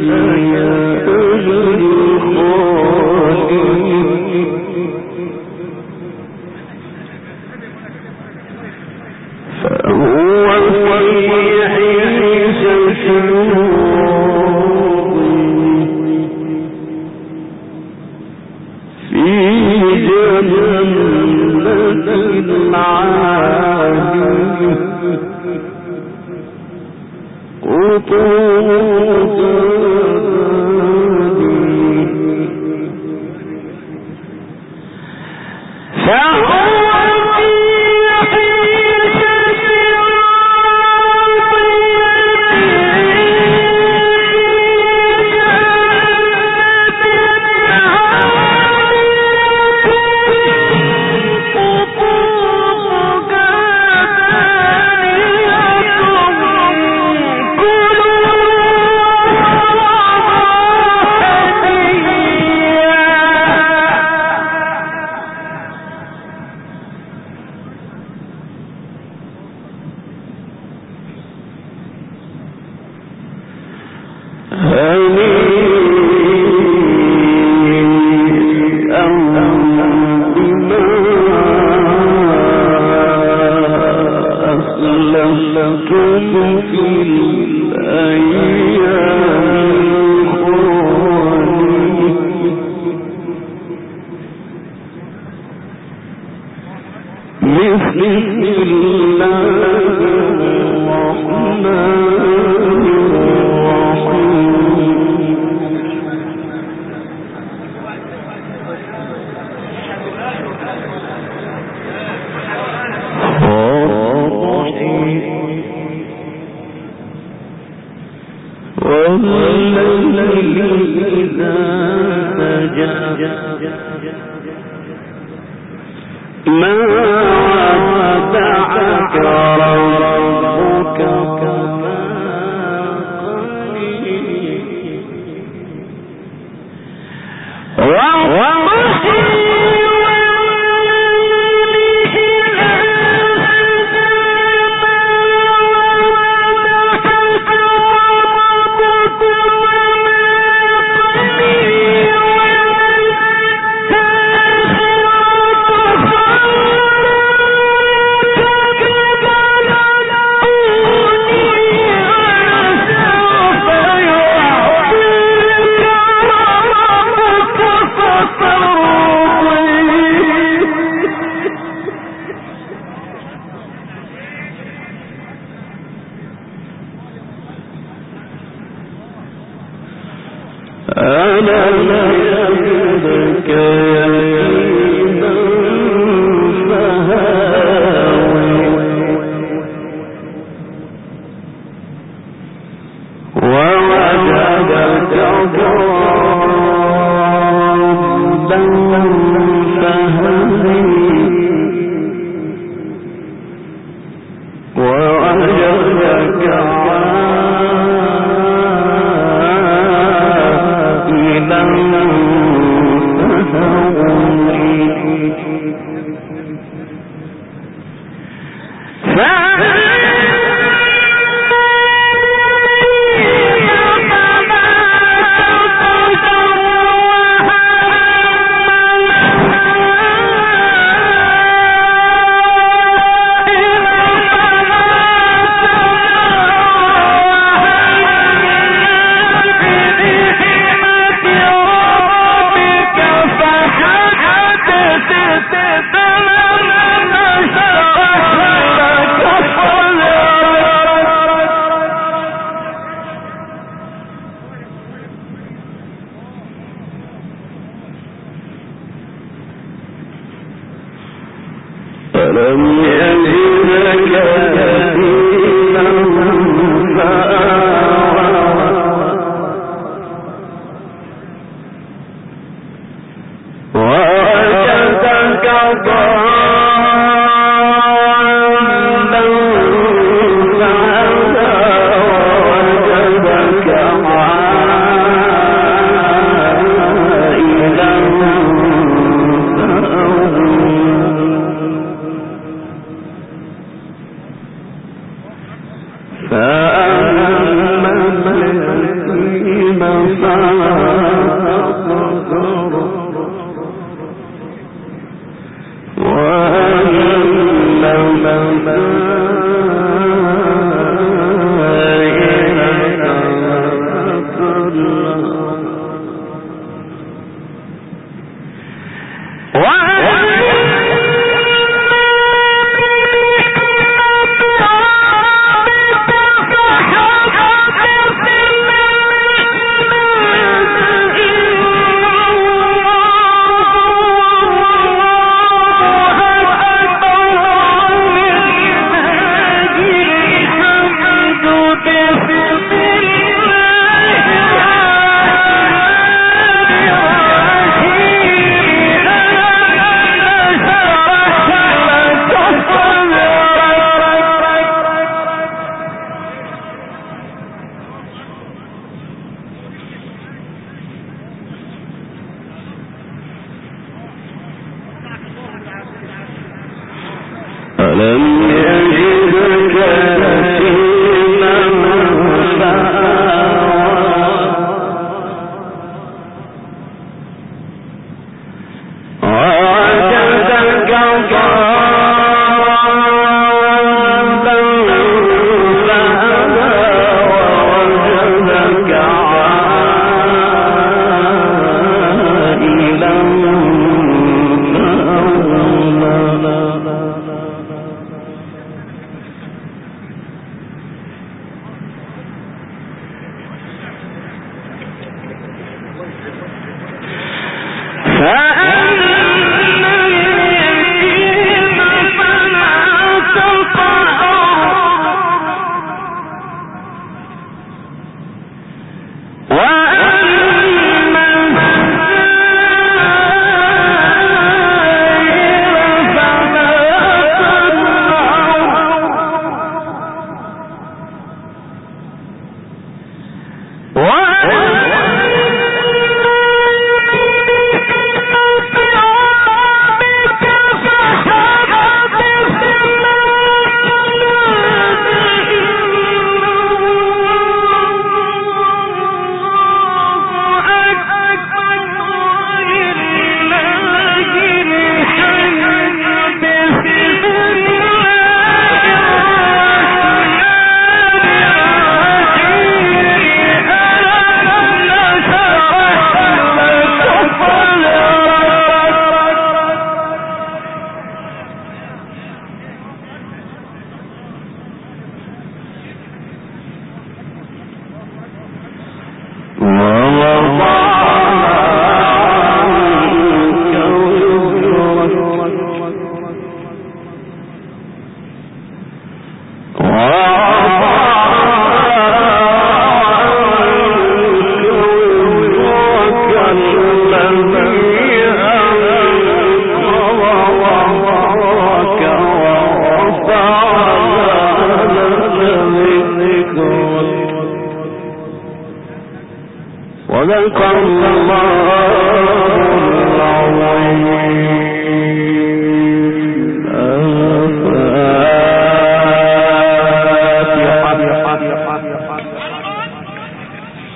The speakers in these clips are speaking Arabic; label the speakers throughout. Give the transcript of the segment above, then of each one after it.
Speaker 1: ye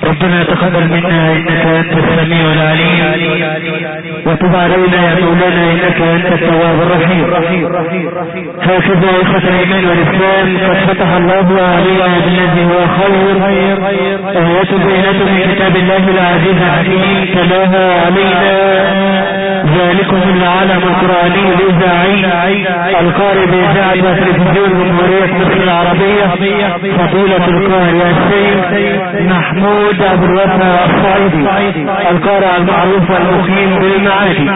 Speaker 1: ربنا
Speaker 2: تقبل منا إنك أنت السميع العليم. وتب علينا يا مولانا إنك أنت التواب الرحيم. هكذا اخوة الإيمان والإسلام قد فتح الله علينا بالذي هو خير آيات بينات من كتاب الله العزيز الحكيم تلاها علينا. ذلكم العالم القرآني الإذاعي القارئ بإذاعة وتلفزيون جمهورية مصر العربية فضيلة القارئ السيد محمود أبو الوفا الصعيدي القارئ المعروف والمقيم بالمعادي.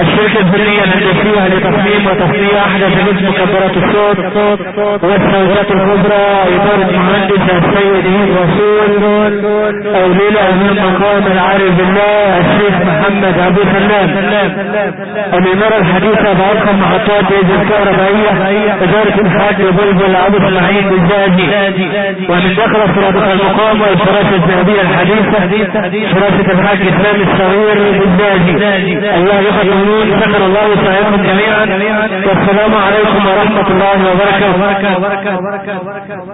Speaker 2: الشركة الفنية الهندسية لتصميم وتصنيع أحدث جزء مكبرات الصوت والصوتات الكبرى إدارة مهندس السيد الرسول أولياء من مقام العارف بالله الشيخ محمد أبو سلام الإمارة الحديثة بأرقم محطات إذن الكهربائية إدارة الحاج بلبل أبو اسماعيل بالزاجي ومن داخل صراطة المقام والفراشة الذهبية الحديثة. فراشة الحاج إسلام الصغير بالزاجي الله يخد منون شكر الله وسعيكم جميعا. والسلام عليكم ورحمة الله وبركاته.